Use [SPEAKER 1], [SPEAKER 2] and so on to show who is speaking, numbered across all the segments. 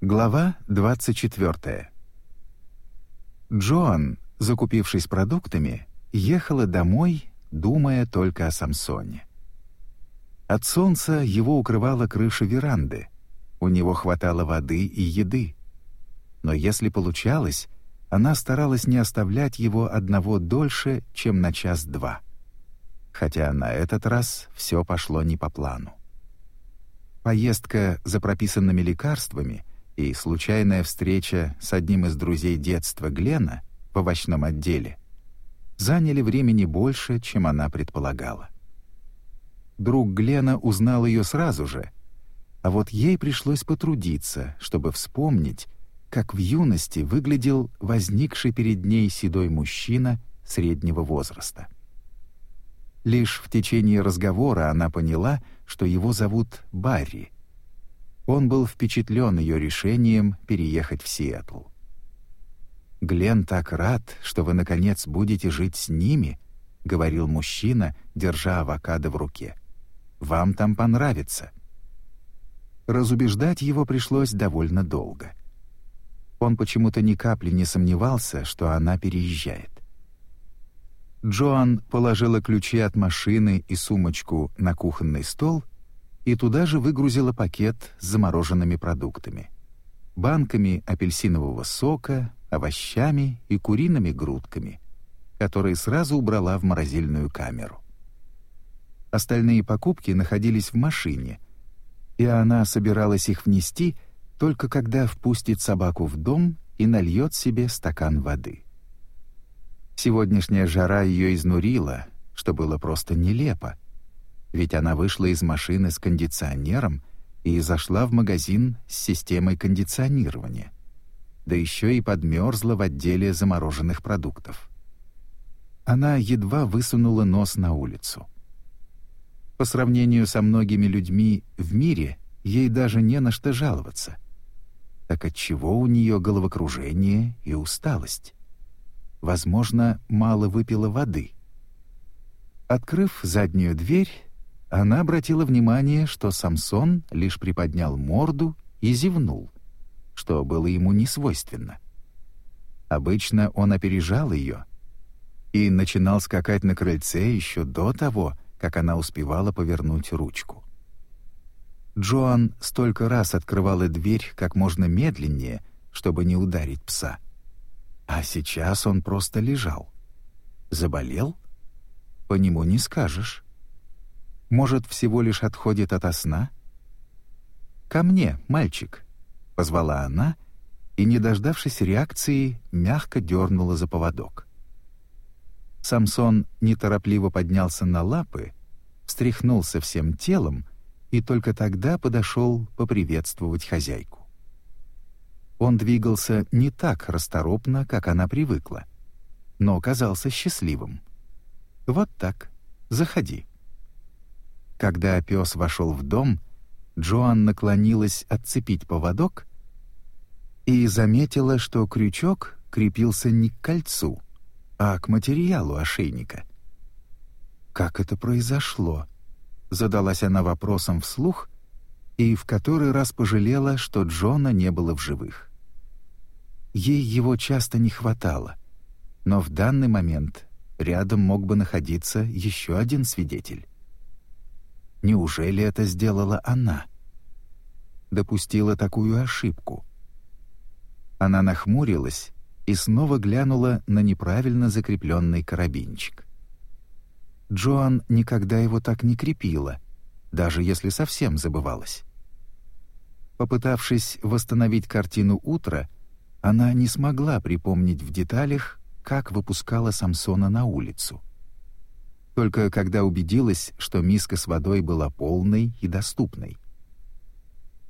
[SPEAKER 1] Глава 24. Джоан, закупившись продуктами, ехала домой, думая только о Самсоне. От солнца его укрывала крыша веранды, у него хватало воды и еды. Но если получалось, она старалась не оставлять его одного дольше, чем на час-два. Хотя на этот раз все пошло не по плану. Поездка за прописанными лекарствами и случайная встреча с одним из друзей детства Глена в овощном отделе заняли времени больше, чем она предполагала. Друг Глена узнал ее сразу же, а вот ей пришлось потрудиться, чтобы вспомнить, как в юности выглядел возникший перед ней седой мужчина среднего возраста. Лишь в течение разговора она поняла, что его зовут Барри — он был впечатлен ее решением переехать в Сиэтл. «Глен так рад, что вы, наконец, будете жить с ними», — говорил мужчина, держа авокадо в руке. «Вам там понравится». Разубеждать его пришлось довольно долго. Он почему-то ни капли не сомневался, что она переезжает. Джоан положила ключи от машины и сумочку на кухонный стол — и туда же выгрузила пакет с замороженными продуктами. Банками апельсинового сока, овощами и куриными грудками, которые сразу убрала в морозильную камеру. Остальные покупки находились в машине, и она собиралась их внести только когда впустит собаку в дом и нальет себе стакан воды. Сегодняшняя жара ее изнурила, что было просто нелепо — ведь она вышла из машины с кондиционером и зашла в магазин с системой кондиционирования. Да еще и подмерзла в отделе замороженных продуктов. Она едва высунула нос на улицу. По сравнению со многими людьми в мире, ей даже не на что жаловаться. Так отчего у нее головокружение и усталость? Возможно, мало выпила воды. Открыв заднюю дверь, она обратила внимание, что Самсон лишь приподнял морду и зевнул, что было ему не свойственно. Обычно он опережал ее и начинал скакать на крыльце еще до того, как она успевала повернуть ручку. Джоан столько раз открывала дверь как можно медленнее, чтобы не ударить пса. А сейчас он просто лежал. Заболел? По нему не скажешь. Может, всего лишь отходит ото сна? «Ко мне, мальчик», — позвала она, и, не дождавшись реакции, мягко дернула за поводок. Самсон неторопливо поднялся на лапы, встряхнулся всем телом и только тогда подошел поприветствовать хозяйку. Он двигался не так расторопно, как она привыкла, но казался счастливым. «Вот так. Заходи». Когда пес вошел в дом, Джоан наклонилась отцепить поводок и заметила, что крючок крепился не к кольцу, а к материалу ошейника. «Как это произошло?» — задалась она вопросом вслух и в который раз пожалела, что Джона не было в живых. Ей его часто не хватало, но в данный момент рядом мог бы находиться еще один свидетель. Неужели это сделала она? Допустила такую ошибку. Она нахмурилась и снова глянула на неправильно закрепленный карабинчик. Джоан никогда его так не крепила, даже если совсем забывалась. Попытавшись восстановить картину утра, она не смогла припомнить в деталях, как выпускала Самсона на улицу только когда убедилась, что миска с водой была полной и доступной.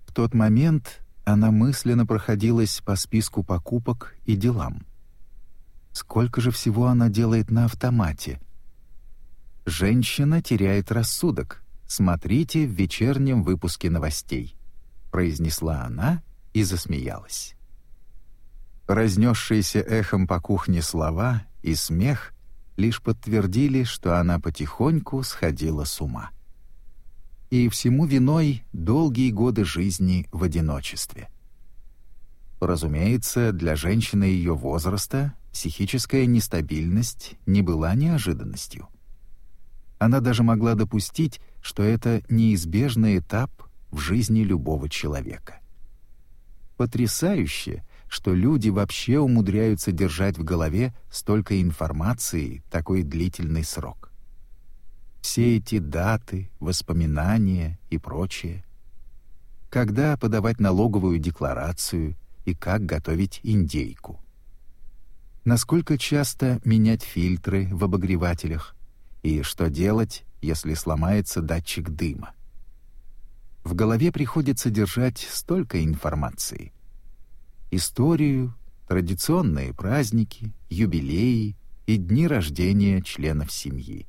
[SPEAKER 1] В тот момент она мысленно проходилась по списку покупок и делам. Сколько же всего она делает на автомате? «Женщина теряет рассудок. Смотрите в вечернем выпуске новостей», — произнесла она и засмеялась. Разнесшиеся эхом по кухне слова и смех лишь подтвердили, что она потихоньку сходила с ума. И всему виной долгие годы жизни в одиночестве. Разумеется, для женщины ее возраста психическая нестабильность не была неожиданностью. Она даже могла допустить, что это неизбежный этап в жизни любого человека. Потрясающе, что люди вообще умудряются держать в голове столько информации такой длительный срок. Все эти даты, воспоминания и прочее. Когда подавать налоговую декларацию и как готовить индейку. Насколько часто менять фильтры в обогревателях и что делать, если сломается датчик дыма. В голове приходится держать столько информации. Историю, традиционные праздники, юбилеи и дни рождения членов семьи.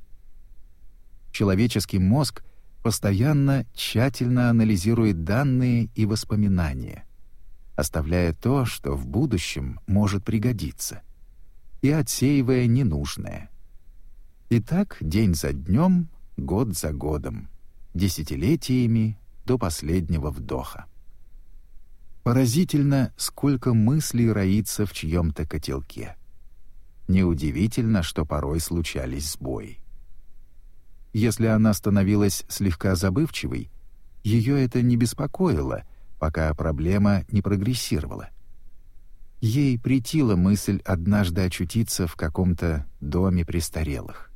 [SPEAKER 1] Человеческий мозг постоянно тщательно анализирует данные и воспоминания, оставляя то, что в будущем может пригодиться, и отсеивая ненужное. И так день за днем, год за годом, десятилетиями до последнего вдоха. Поразительно, сколько мыслей роится в чьем-то котелке. Неудивительно, что порой случались сбои. Если она становилась слегка забывчивой, ее это не беспокоило, пока проблема не прогрессировала. Ей притила мысль однажды очутиться в каком-то доме престарелых.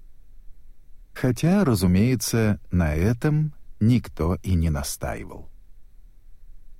[SPEAKER 1] Хотя, разумеется, на этом никто и не настаивал.